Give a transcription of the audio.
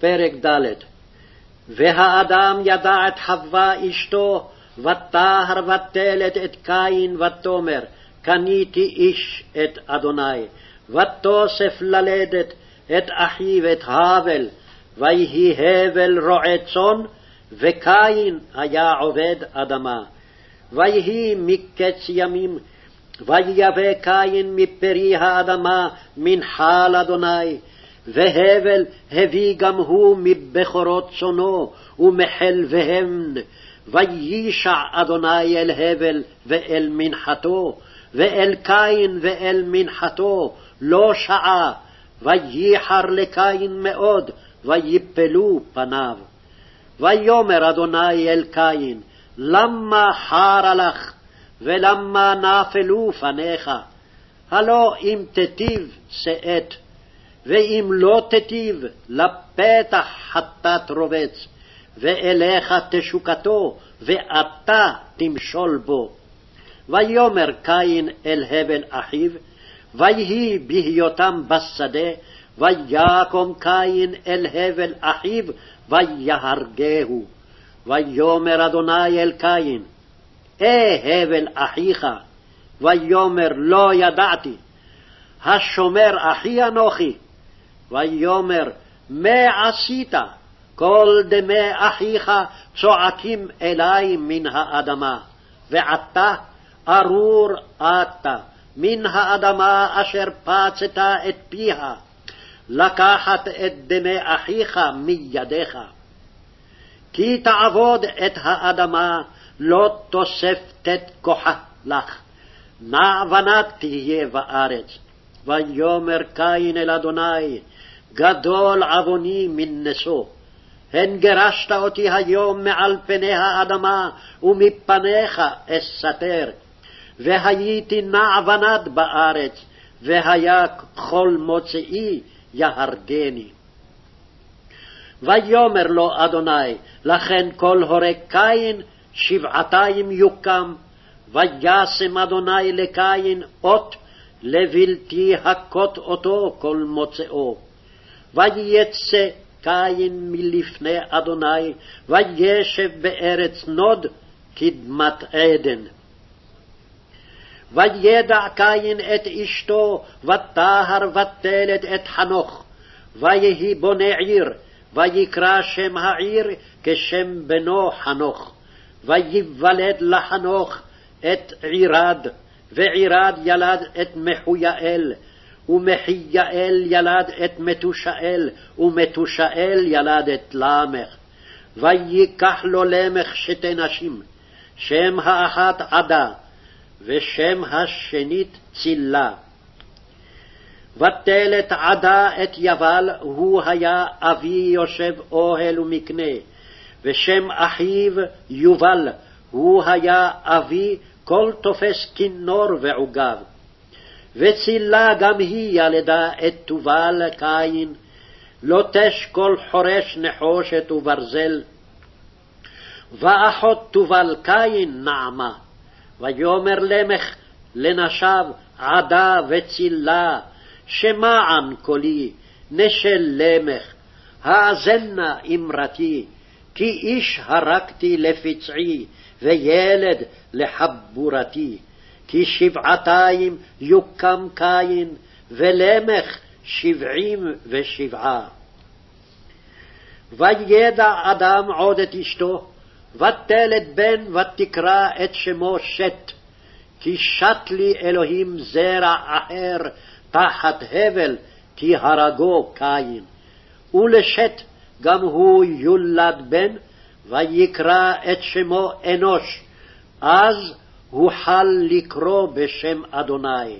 פרק ד' והאדם ידע את חווה אשתו, ותהר ותלת את קין ותאמר, קניתי איש את אדוני, ותוסף ללדת את אחיו את האבל, ויהי הבל רועה צאן, וקין היה עובד אדמה. ויהי מקץ ימים, ויבא קין מפרי האדמה מנחה לאדוני, והבל הביא גם הוא מבכורות צאנו ומחלביהם, ויישע אדוני אל הבל ואל מנחתו, ואל קין ואל מנחתו לא שעה, וייחר לקין מאוד, ויפלו פניו. ויאמר אדוני אל קין, למה חרה לך, ולמה נפלו פניך? הלא אם תיטיב שאת, ואם לא תיטיב, לפתח חטאת רובץ, ואליך תשוקתו, ואתה תמשול בו. ויאמר קין אל הבל אחיו, ויהי בהיותם בשדה, ויקום קין אל הבל אחיו, ויהרגהו. ויאמר אדוני אל קין, אה הבל אחיך, ויאמר לא ידעתי, השומר אחי אנוכי, ויאמר מה עשית, כל דמי אחיך צועקים אלי מן האדמה, ועתה ארור אתה מן האדמה אשר פצת את פיה, לקחת את דמי אחיך מידיך. כי תעבוד את האדמה, לא תוספת כוחה לך. נעבנת תהיה בארץ. ויאמר קין אל אדוני, גדול עווני מנשוא. הן גירשת אותי היום מעל פני האדמה, ומפניך אסתר. והייתי נעבנת בארץ, והיה כל מוצאי יהרגני. ויאמר לו אדוני, לכן כל הורג קין שבעתיים יוקם, וישם אדוני לקין אות לבלתי הכות אותו כל מוצאו. ויצא קין מלפני אדוני, וישב בארץ נוד קדמת עדן. וידע קין את אשתו, וטהר ותלת את חנוך, ויהי בונה עיר, ויקרא שם העיר כשם בנו חנוך. ויוולד לחנוך את עירד, ועירד ילד את מחויאל, ומחיאל ילד את מתושאל, ומתושאל ילד את למך. ויקח לו למך שתי נשים, שם האחת עדה, ושם השנית צילה. ותלת עדה את יבל, הוא היה אבי יושב אוהל ומקנה, ושם אחיו יובל, הוא היה אבי כל תופס כינור ועוגב. וצילה גם היא ילדה את תובל קין, לוטש כל חורש נחושת וברזל. ואחות תובל קין נעמה, ויאמר למך לנשיו עדה וצילה, שמען קולי, נשל למך, האזנה אמרתי, כי איש הרגתי לפצעי, וילד לחבורתי. כי שבעתיים יוקם קין, ולמך שבעים ושבעה. וידע אדם עוד את אשתו, ותלת בן ותקרא את שמו שת, כי שת לי אלוהים זרע אחר תחת הבל, כי הרגו קין. ולשת גם הוא יולד בן, ויקרא את שמו אנוש, אז הוחל לקרוא בשם אדוני.